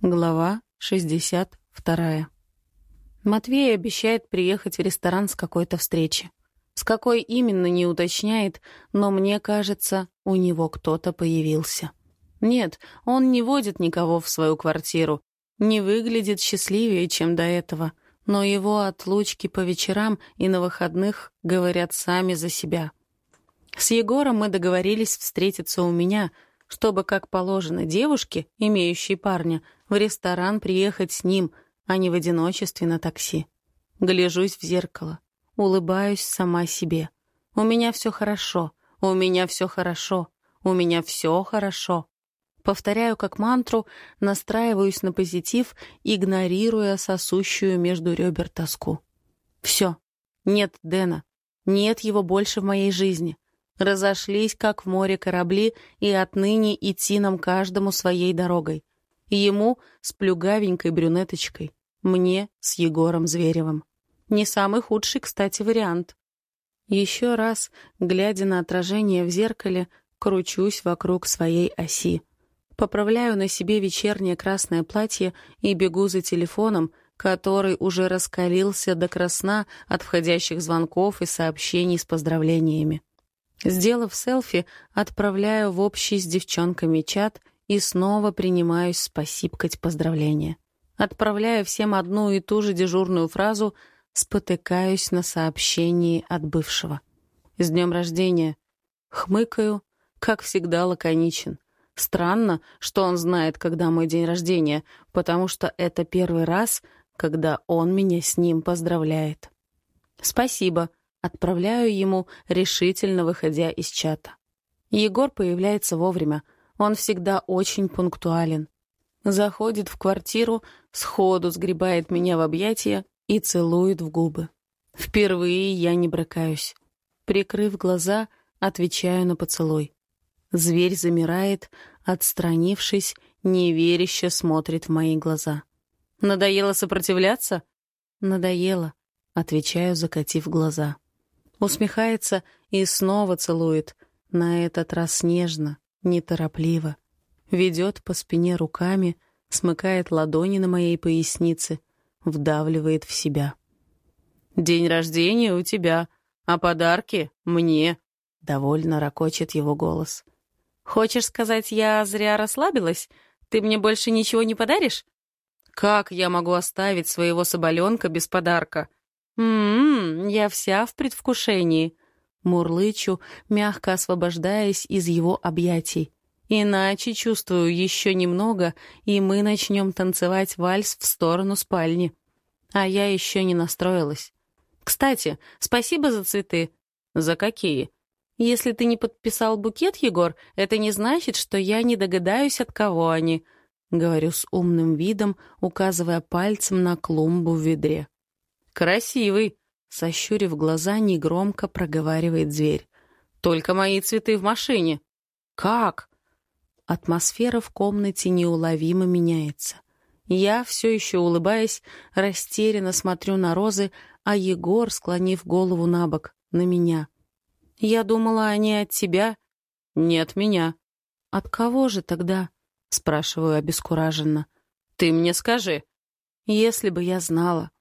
Глава 62. Матвей обещает приехать в ресторан с какой-то встречи. С какой именно не уточняет, но мне кажется, у него кто-то появился. Нет, он не водит никого в свою квартиру, не выглядит счастливее, чем до этого, но его отлучки по вечерам и на выходных говорят сами за себя. С Егором мы договорились встретиться у меня — чтобы, как положено девушке, имеющей парня, в ресторан приехать с ним, а не в одиночестве на такси. Гляжусь в зеркало, улыбаюсь сама себе. У меня все хорошо, у меня все хорошо, у меня все хорошо. Повторяю как мантру, настраиваюсь на позитив, игнорируя сосущую между ребер тоску. Все. Нет Дэна. Нет его больше в моей жизни. Разошлись, как в море корабли, и отныне идти нам каждому своей дорогой. Ему с плюгавенькой брюнеточкой, мне с Егором Зверевым. Не самый худший, кстати, вариант. Еще раз, глядя на отражение в зеркале, кручусь вокруг своей оси. Поправляю на себе вечернее красное платье и бегу за телефоном, который уже раскалился до красна от входящих звонков и сообщений с поздравлениями. Сделав селфи, отправляю в общий с девчонками чат и снова принимаюсь спасибкать поздравления. Отправляю всем одну и ту же дежурную фразу «спотыкаюсь на сообщении от бывшего». «С днем рождения!» Хмыкаю, как всегда лаконичен. Странно, что он знает, когда мой день рождения, потому что это первый раз, когда он меня с ним поздравляет. «Спасибо», Отправляю ему, решительно выходя из чата. Егор появляется вовремя. Он всегда очень пунктуален. Заходит в квартиру, сходу сгребает меня в объятия и целует в губы. Впервые я не брыкаюсь. Прикрыв глаза, отвечаю на поцелуй. Зверь замирает, отстранившись, неверяще смотрит в мои глаза. «Надоело сопротивляться?» «Надоело», — отвечаю, закатив глаза. Усмехается и снова целует, на этот раз нежно, неторопливо. Ведет по спине руками, смыкает ладони на моей пояснице, вдавливает в себя. «День рождения у тебя, а подарки мне», — довольно ракочет его голос. «Хочешь сказать, я зря расслабилась? Ты мне больше ничего не подаришь?» «Как я могу оставить своего соболенка без подарка?» «М-м, я вся в предвкушении», — мурлычу, мягко освобождаясь из его объятий. «Иначе, чувствую, еще немного, и мы начнем танцевать вальс в сторону спальни. А я еще не настроилась. Кстати, спасибо за цветы». «За какие?» «Если ты не подписал букет, Егор, это не значит, что я не догадаюсь, от кого они», — говорю с умным видом, указывая пальцем на клумбу в ведре. «Красивый!» — сощурив глаза, негромко проговаривает зверь. «Только мои цветы в машине!» «Как?» Атмосфера в комнате неуловимо меняется. Я, все еще улыбаясь, растерянно смотрю на розы, а Егор, склонив голову на бок, на меня. «Я думала, они от тебя?» «Не от меня». «От кого же тогда?» — спрашиваю обескураженно. «Ты мне скажи». «Если бы я знала».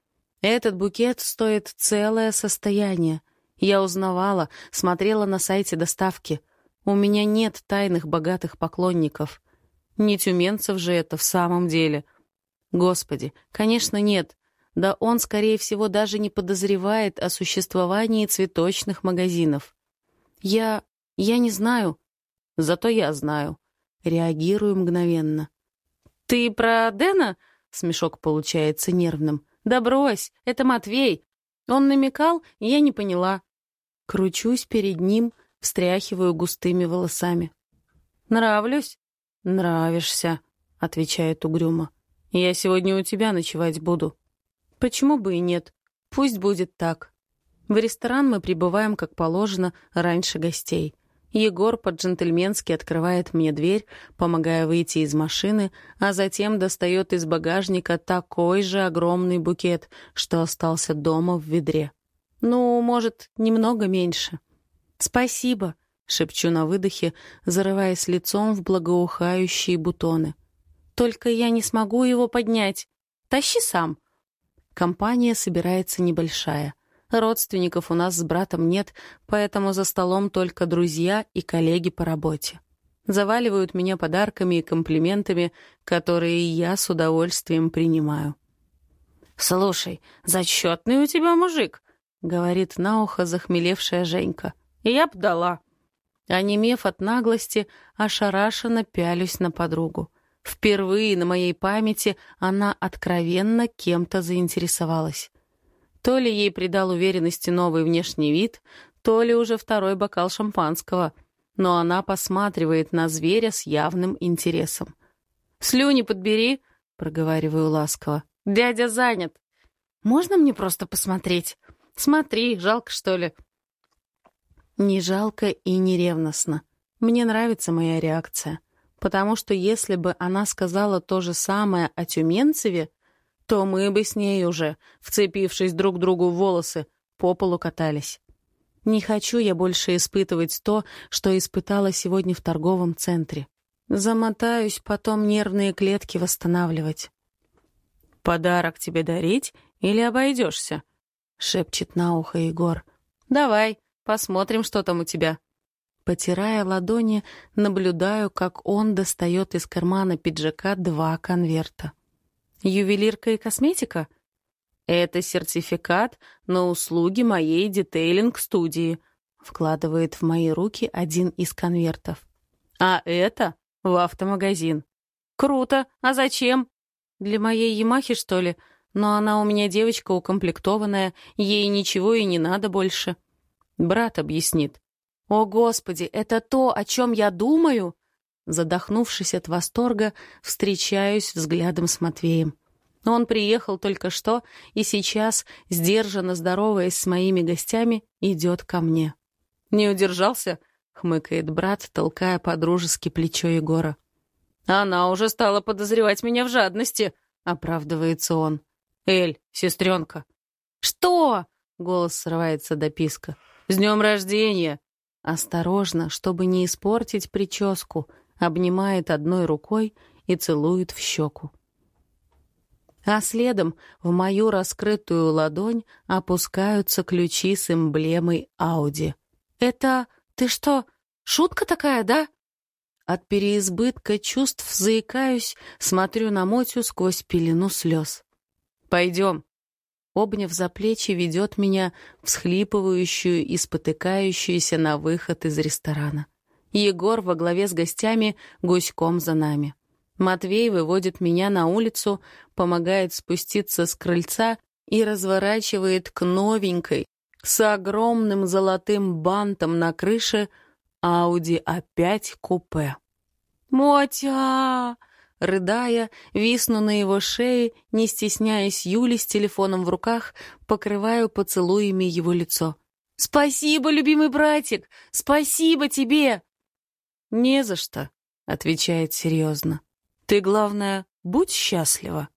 Этот букет стоит целое состояние. Я узнавала, смотрела на сайте доставки. У меня нет тайных богатых поклонников. Не тюменцев же это в самом деле. Господи, конечно, нет. Да он, скорее всего, даже не подозревает о существовании цветочных магазинов. Я... я не знаю. Зато я знаю. Реагирую мгновенно. «Ты про Дэна?» Смешок получается нервным. «Да брось, это Матвей!» Он намекал, я не поняла. Кручусь перед ним, встряхиваю густыми волосами. «Нравлюсь?» «Нравишься», — отвечает угрюмо. «Я сегодня у тебя ночевать буду». «Почему бы и нет? Пусть будет так». В ресторан мы прибываем, как положено, раньше гостей — Егор по-джентльменски открывает мне дверь, помогая выйти из машины, а затем достает из багажника такой же огромный букет, что остался дома в ведре. Ну, может, немного меньше. «Спасибо», — шепчу на выдохе, зарываясь лицом в благоухающие бутоны. Только я не смогу его поднять. Тащи сам. Компания собирается небольшая. Родственников у нас с братом нет, поэтому за столом только друзья и коллеги по работе. Заваливают меня подарками и комплиментами, которые я с удовольствием принимаю. «Слушай, зачетный у тебя мужик», — говорит на ухо захмелевшая Женька. «Я б дала». Онемев от наглости, ошарашенно пялюсь на подругу. Впервые на моей памяти она откровенно кем-то заинтересовалась. То ли ей придал уверенности новый внешний вид, то ли уже второй бокал шампанского, но она посматривает на зверя с явным интересом. «Слюни подбери», — проговариваю ласково. «Дядя занят». «Можно мне просто посмотреть?» «Смотри, жалко, что ли?» Не жалко и не ревностно. Мне нравится моя реакция. Потому что если бы она сказала то же самое о Тюменцеве, то мы бы с ней уже, вцепившись друг другу в волосы, по полу катались. Не хочу я больше испытывать то, что испытала сегодня в торговом центре. Замотаюсь потом нервные клетки восстанавливать. «Подарок тебе дарить или обойдешься?» — шепчет на ухо Егор. «Давай, посмотрим, что там у тебя». Потирая ладони, наблюдаю, как он достает из кармана пиджака два конверта. Ювелирка и косметика? Это сертификат на услуги моей детейлинг-студии. Вкладывает в мои руки один из конвертов. А это в автомагазин. Круто. А зачем? Для моей Ямахи, что ли? Но она у меня девочка укомплектованная, ей ничего и не надо больше. Брат объяснит. О, Господи, это то, о чем я думаю? Задохнувшись от восторга, встречаюсь взглядом с Матвеем. Он приехал только что и сейчас, сдержанно здороваясь с моими гостями, идет ко мне. «Не удержался?» — хмыкает брат, толкая по-дружески плечо Егора. «Она уже стала подозревать меня в жадности», — оправдывается он. «Эль, сестренка». «Что?» — голос срывается до писка. «С днем рождения!» Осторожно, чтобы не испортить прическу, обнимает одной рукой и целует в щеку. А следом в мою раскрытую ладонь опускаются ключи с эмблемой Ауди. «Это... ты что, шутка такая, да?» От переизбытка чувств заикаюсь, смотрю на Мотю сквозь пелену слез. «Пойдем». Обняв за плечи, ведет меня всхлипывающую и спотыкающуюся на выход из ресторана. Егор во главе с гостями гуськом за нами. Матвей выводит меня на улицу, помогает спуститься с крыльца и разворачивает к новенькой, с огромным золотым бантом на крыше, Ауди опять купе. «Мотя!» Рыдая, висну на его шее, не стесняясь Юли с телефоном в руках, покрываю поцелуями его лицо. «Спасибо, любимый братик! Спасибо тебе!» «Не за что», — отвечает серьезно. «Ты, главное, будь счастлива».